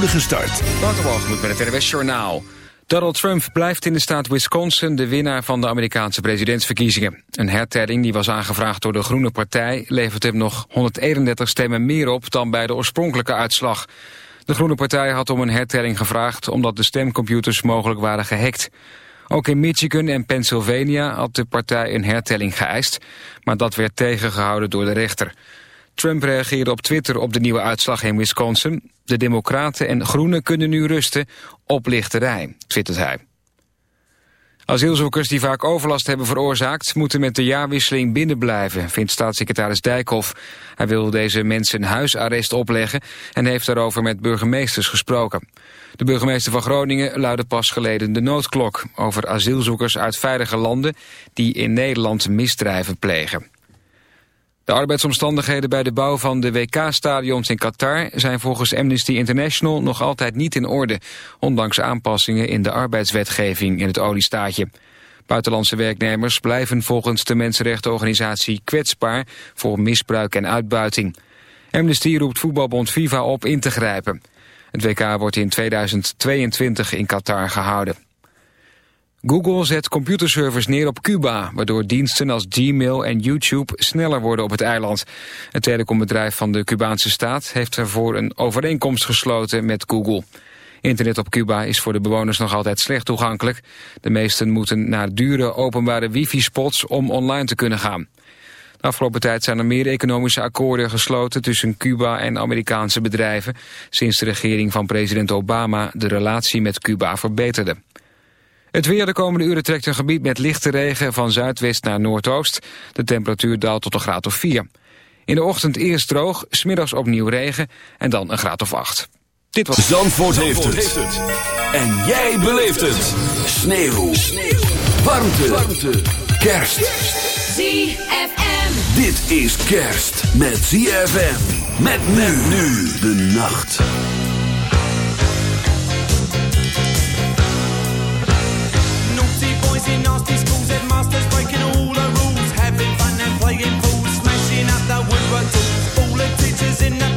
spoedige start. met het RWS Journaal. Donald Trump blijft in de staat Wisconsin de winnaar van de Amerikaanse presidentsverkiezingen. Een hertelling die was aangevraagd door de Groene Partij levert hem nog 131 stemmen meer op dan bij de oorspronkelijke uitslag. De Groene Partij had om een hertelling gevraagd omdat de stemcomputers mogelijk waren gehackt. Ook in Michigan en Pennsylvania had de partij een hertelling geëist, maar dat werd tegengehouden door de rechter. Trump reageerde op Twitter op de nieuwe uitslag in Wisconsin. De democraten en groenen kunnen nu rusten op lichterij, twittert hij. Asielzoekers die vaak overlast hebben veroorzaakt... moeten met de jaarwisseling binnenblijven, vindt staatssecretaris Dijkhoff. Hij wil deze mensen huisarrest opleggen... en heeft daarover met burgemeesters gesproken. De burgemeester van Groningen luidde pas geleden de noodklok... over asielzoekers uit veilige landen die in Nederland misdrijven plegen. De arbeidsomstandigheden bij de bouw van de WK-stadions in Qatar zijn volgens Amnesty International nog altijd niet in orde, ondanks aanpassingen in de arbeidswetgeving in het oliestaatje. Buitenlandse werknemers blijven volgens de mensenrechtenorganisatie kwetsbaar voor misbruik en uitbuiting. Amnesty roept voetbalbond FIFA op in te grijpen. Het WK wordt in 2022 in Qatar gehouden. Google zet computerservers neer op Cuba, waardoor diensten als Gmail en YouTube sneller worden op het eiland. Het telecombedrijf van de Cubaanse staat heeft ervoor een overeenkomst gesloten met Google. Internet op Cuba is voor de bewoners nog altijd slecht toegankelijk. De meesten moeten naar dure openbare wifi-spots om online te kunnen gaan. De afgelopen tijd zijn er meer economische akkoorden gesloten tussen Cuba en Amerikaanse bedrijven, sinds de regering van president Obama de relatie met Cuba verbeterde. Het weer de komende uren trekt een gebied met lichte regen van zuidwest naar noordoost. De temperatuur daalt tot een graad of 4. In de ochtend eerst droog, smiddags opnieuw regen en dan een graad of 8. Dit was... Zandvoort, heeft, het. En jij beleeft het. Sneeuw. Sneeuw. Warmte. Warmte. Kerst. ZFM. Dit is kerst met ZFM. Met men nu de nacht. In nasty schools, headmasters breaking all the rules, having fun and playing fools, smashing up the woodwork teachers in the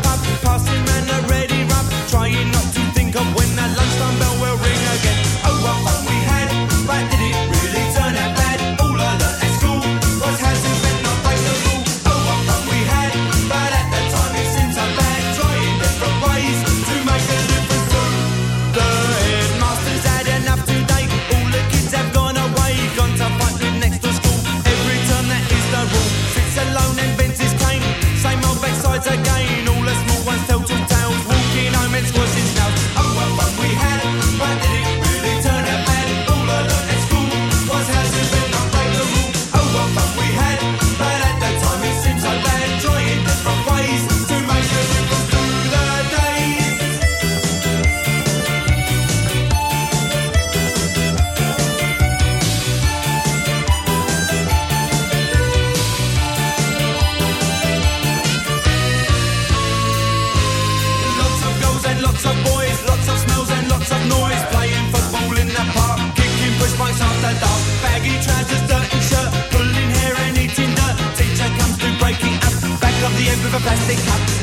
plastic cup.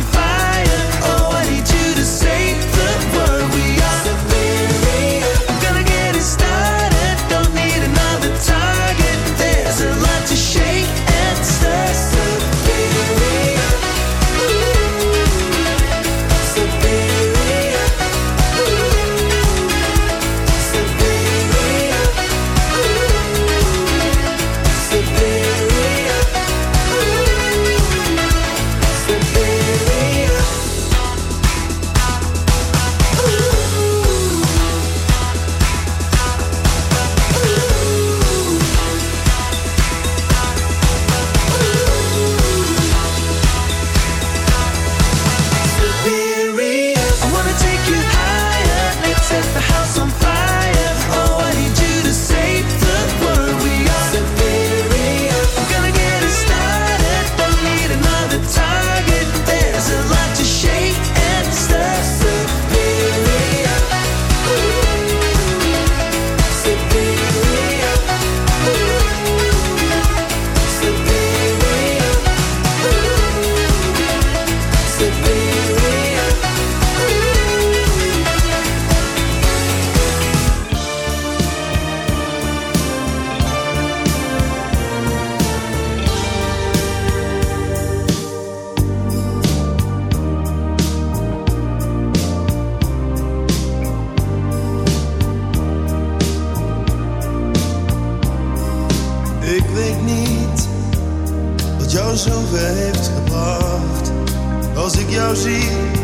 rosie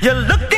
You're looking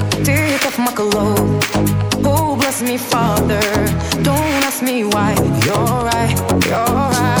Take off my clothes. Oh, bless me, Father. Don't ask me why. You're right, you're right.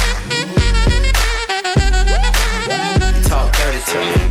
Вместе.